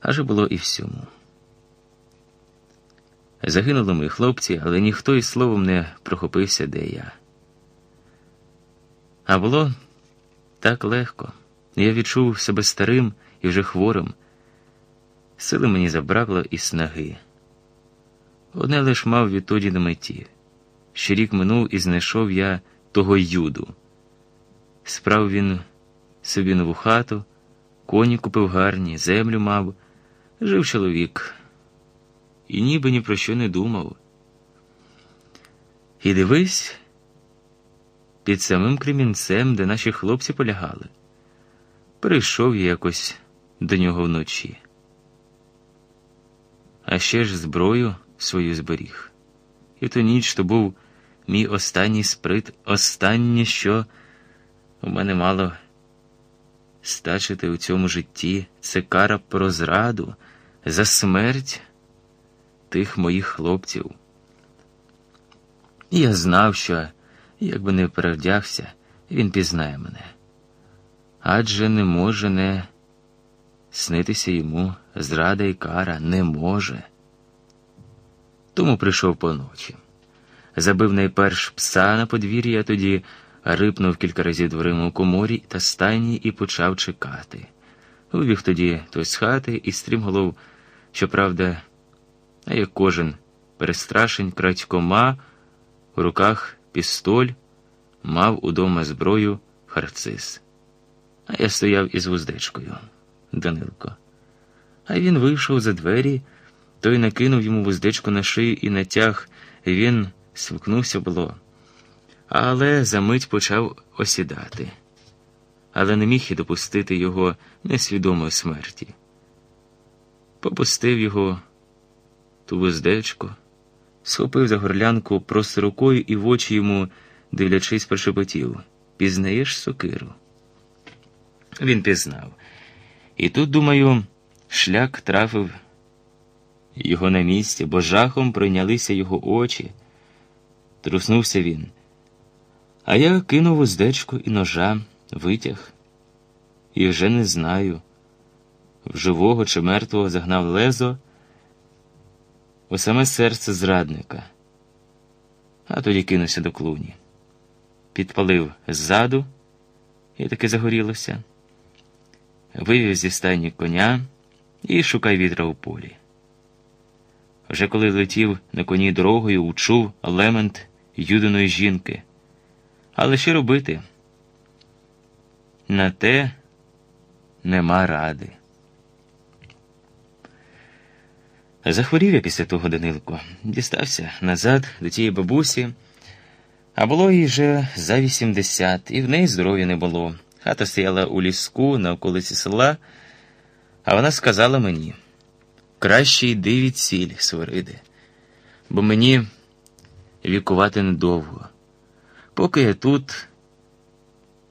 аже було і всьому. Загинули мої хлопці, але ніхто і словом не прохопився, де я. А було так легко. Я відчув себе старим і вже хворим. Сили мені забракло і снаги. Одне лиш мав відтоді на меті. Ще рік минув і знайшов я того юду. Справив він собі нову хату, коні купив гарні, землю мав, жив чоловік і ніби ні про що не думав. І дивись, під самим Кремінцем, де наші хлопці полягали, прийшов я якось до нього вночі. А ще ж зброю свою зберіг. І ту ніч то був мій останній сприт, останнє, що у мене мало стачити у цьому житті, це кара про зраду за смерть тих моїх хлопців. І я знав, що, якби не перевдягся, він пізнає мене. Адже не може не снитися йому зрада і кара не може. Тому прийшов поночі. Забив найперш пса на подвір'ї, а тоді рипнув кілька разів дверима у коморі та стайні і почав чекати. Вибіг тоді той з хати і стрімголов, щоправда, а як кожен перестрашень крадькома, у руках пістоль, мав удома зброю харцис. А я стояв із вуздечкою, Данилко. А він вийшов за двері, той накинув йому вуздечку на шию і натяг, і він свикнувся було. Але за мить почав осідати, але не міг і допустити його несвідомої смерті. Попустив його ту вуздечку, схопив за горлянку просто рукою і в очі йому, дивлячись, прошепотів Пізнаєш сокиру? Він пізнав. І тут, думаю, шлях трафив його на місці, бо жахом пройнялися його очі. Труснувся він. А я кинув уздечку і ножа, витяг, і вже не знаю, в живого чи мертвого загнав лезо у саме серце зрадника, а тоді кинувся до клуні. Підпалив ззаду, і таки загорілося, вивів зі стайні коня і шукай вітра у полі. Вже коли летів на коні дорогою, учув лемент юдиної жінки. Але що робити? На те нема ради. Захворів я після того Данилко, дістався назад до тієї бабусі, а було їй вже за вісімдесят, і в неї здоров'я не було. Хата стояла у ліску на околиці села, а вона сказала мені краще йди від сіль, Свириде, бо мені вікувати недовго. Поки я тут,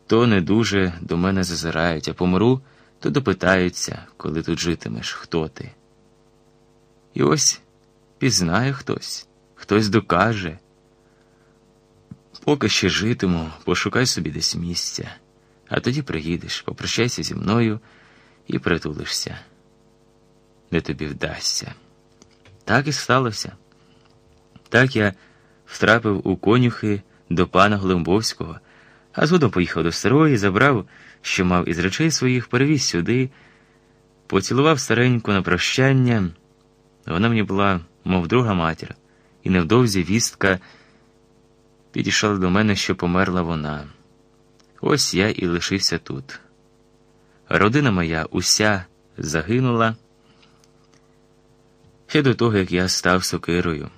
то не дуже до мене зазирають, а помру, то допитаються, коли тут житимеш, хто ти. І ось пізнає хтось, хтось докаже. Поки ще житиму, пошукай собі десь місця, а тоді приїдеш, попрощайся зі мною і притулишся, де тобі вдасться. Так і сталося. Так я втрапив у конюхи до пана Глимбовського, а згодом поїхав до старої, забрав, що мав із речей своїх, перевіз сюди, поцілував стареньку на прощання. Вона мені була, мов друга матір, і невдовзі вістка підійшла до мене, що померла вона. Ось я і лишився тут. Родина моя уся загинула ще до того, як я став сокирою,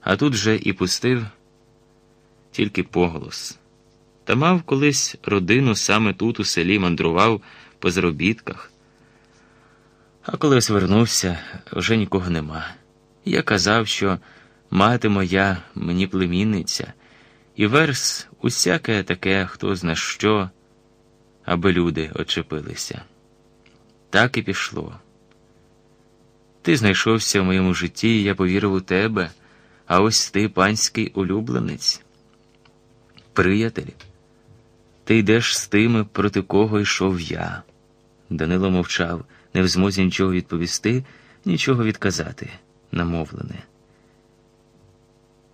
а тут вже і пустив тільки поголос. Та мав колись родину саме тут, у селі, мандрував по заробітках. А коли звернувся, вже нікого нема. Я казав, що мати моя мені племінниця, і верс усяке таке, хто зна що, аби люди очепилися. Так і пішло. Ти знайшовся в моєму житті, і я повірив у тебе, а ось ти, панський улюбленець. Приятель, ти йдеш з тими, проти кого йшов я. Данило мовчав не в змозі нічого відповісти, нічого відказати, намовлене.